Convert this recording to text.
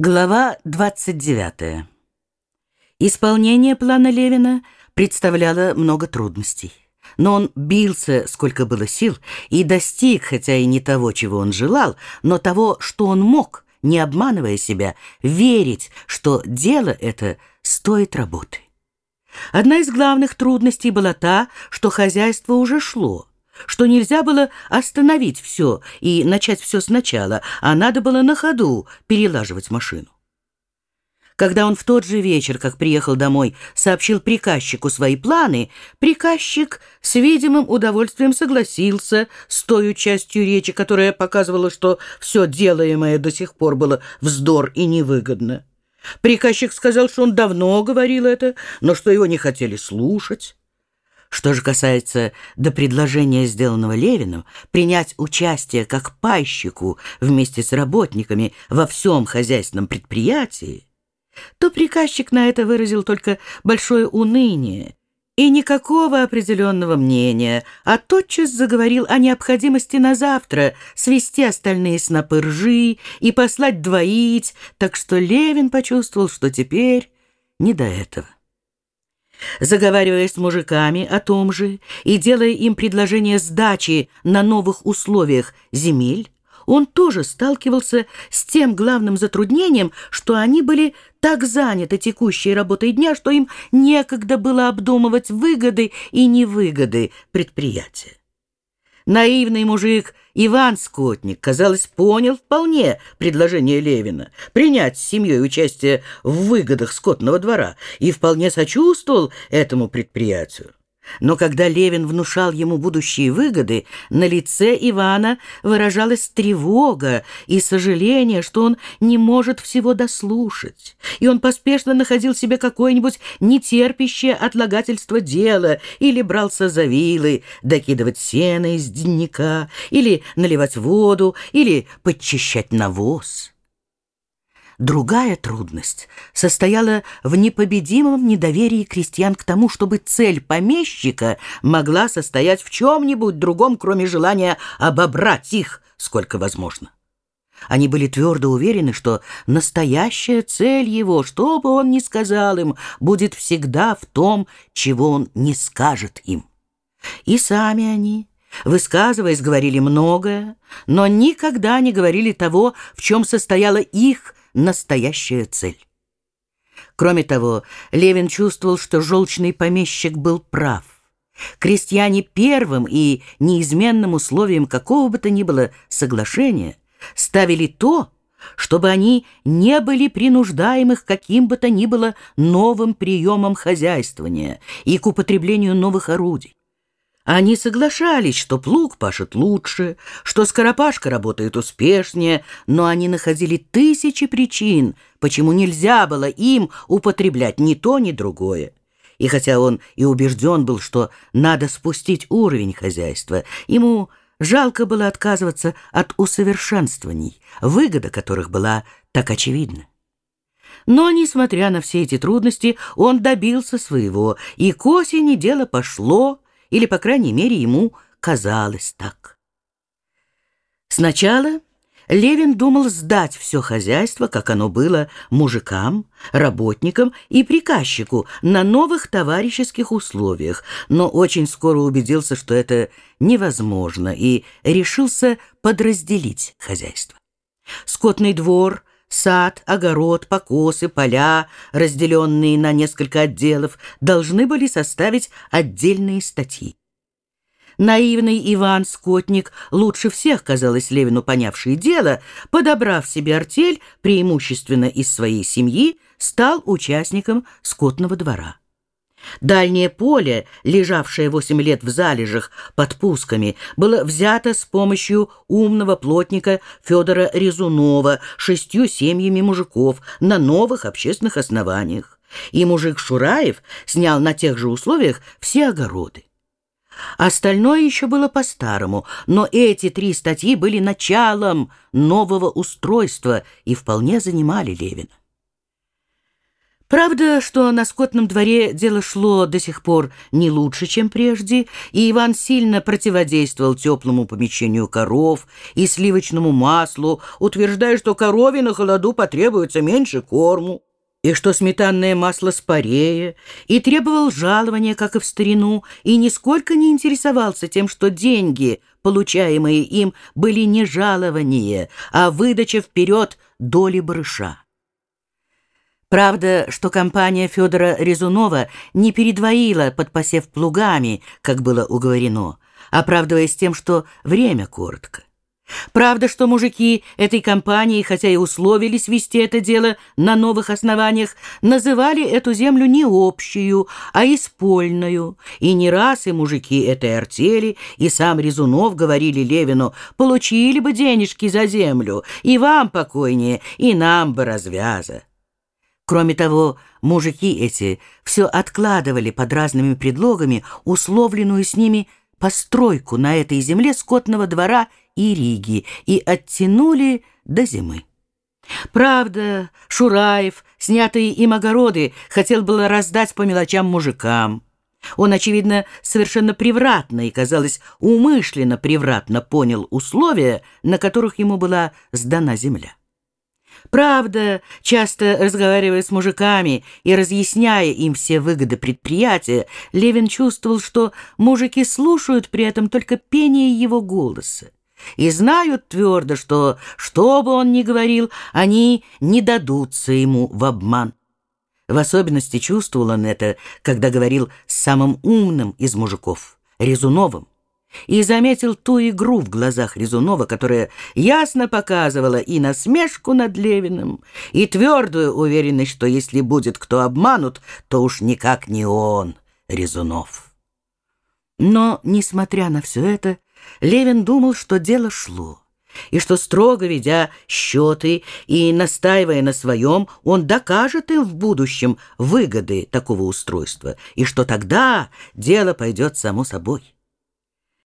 Глава 29. Исполнение плана Левина представляло много трудностей. Но он бился, сколько было сил, и достиг, хотя и не того, чего он желал, но того, что он мог, не обманывая себя, верить, что дело это стоит работы. Одна из главных трудностей была та, что хозяйство уже шло, что нельзя было остановить все и начать все сначала, а надо было на ходу перелаживать машину. Когда он в тот же вечер, как приехал домой, сообщил приказчику свои планы, приказчик с видимым удовольствием согласился с той частью речи, которая показывала, что все делаемое до сих пор было вздор и невыгодно. Приказчик сказал, что он давно говорил это, но что его не хотели слушать. Что же касается до предложения, сделанного Левиным, принять участие как пайщику вместе с работниками во всем хозяйственном предприятии, то приказчик на это выразил только большое уныние и никакого определенного мнения, а тотчас заговорил о необходимости на завтра свести остальные снопы ржи и послать двоить, так что Левин почувствовал, что теперь не до этого. Заговаривая с мужиками о том же и делая им предложение сдачи на новых условиях земель, он тоже сталкивался с тем главным затруднением, что они были так заняты текущей работой дня, что им некогда было обдумывать выгоды и невыгоды предприятия. Наивный мужик Иван Скотник, казалось, понял вполне предложение Левина принять с семьей участие в выгодах скотного двора и вполне сочувствовал этому предприятию. Но когда Левин внушал ему будущие выгоды, на лице Ивана выражалась тревога и сожаление, что он не может всего дослушать, и он поспешно находил себе какое-нибудь нетерпящее отлагательство дело или брался за вилы, докидывать сено из денника, или наливать воду, или подчищать навоз. Другая трудность состояла в непобедимом недоверии крестьян к тому, чтобы цель помещика могла состоять в чем-нибудь другом, кроме желания обобрать их, сколько возможно. Они были твердо уверены, что настоящая цель его, что бы он ни сказал им, будет всегда в том, чего он не скажет им. И сами они, высказываясь, говорили многое, но никогда не говорили того, в чем состояла их настоящая цель. Кроме того, Левин чувствовал, что желчный помещик был прав. Крестьяне первым и неизменным условием какого бы то ни было соглашения ставили то, чтобы они не были принуждаемых каким бы то ни было новым приемом хозяйствования и к употреблению новых орудий. Они соглашались, что плуг пашет лучше, что скоропашка работает успешнее, но они находили тысячи причин, почему нельзя было им употреблять ни то, ни другое. И хотя он и убежден был, что надо спустить уровень хозяйства, ему жалко было отказываться от усовершенствований, выгода которых была так очевидна. Но, несмотря на все эти трудности, он добился своего, и к осени дело пошло, или, по крайней мере, ему казалось так. Сначала Левин думал сдать все хозяйство, как оно было, мужикам, работникам и приказчику на новых товарищеских условиях, но очень скоро убедился, что это невозможно, и решился подразделить хозяйство. Скотный двор, сад, огород, покосы, поля, разделенные на несколько отделов, должны были составить отдельные статьи. Наивный Иван Скотник, лучше всех, казалось Левину понявший дело, подобрав себе артель, преимущественно из своей семьи, стал участником скотного двора. Дальнее поле, лежавшее восемь лет в залежах под пусками, было взято с помощью умного плотника Федора Резунова шестью семьями мужиков на новых общественных основаниях. И мужик Шураев снял на тех же условиях все огороды. Остальное еще было по-старому, но эти три статьи были началом нового устройства и вполне занимали Левина. Правда, что на скотном дворе дело шло до сих пор не лучше, чем прежде, и Иван сильно противодействовал теплому помещению коров и сливочному маслу, утверждая, что корове на холоду потребуется меньше корму, и что сметанное масло спорее, и требовал жалования, как и в старину, и нисколько не интересовался тем, что деньги, получаемые им, были не жалования, а выдача вперед доли барыша. Правда, что компания Федора Резунова не передвоила под посев плугами, как было уговорено, оправдываясь тем, что время коротко. Правда, что мужики этой компании, хотя и условились вести это дело на новых основаниях, называли эту землю не общую, а испольную. И не раз и мужики этой артели, и сам Резунов говорили Левину, получили бы денежки за землю, и вам покойнее, и нам бы развяза. Кроме того, мужики эти все откладывали под разными предлогами условленную с ними постройку на этой земле скотного двора и Риги и оттянули до зимы. Правда, Шураев, снятые им огороды, хотел было раздать по мелочам мужикам. Он, очевидно, совершенно превратно и, казалось, умышленно превратно понял условия, на которых ему была сдана земля. Правда, часто разговаривая с мужиками и разъясняя им все выгоды предприятия, Левин чувствовал, что мужики слушают при этом только пение его голоса и знают твердо, что, что бы он ни говорил, они не дадутся ему в обман. В особенности чувствовал он это, когда говорил с самым умным из мужиков, Резуновым и заметил ту игру в глазах Резунова, которая ясно показывала и насмешку над Левиным, и твердую уверенность, что если будет кто обманут, то уж никак не он, Резунов. Но, несмотря на все это, Левин думал, что дело шло, и что, строго ведя счеты и настаивая на своем, он докажет им в будущем выгоды такого устройства, и что тогда дело пойдет само собой.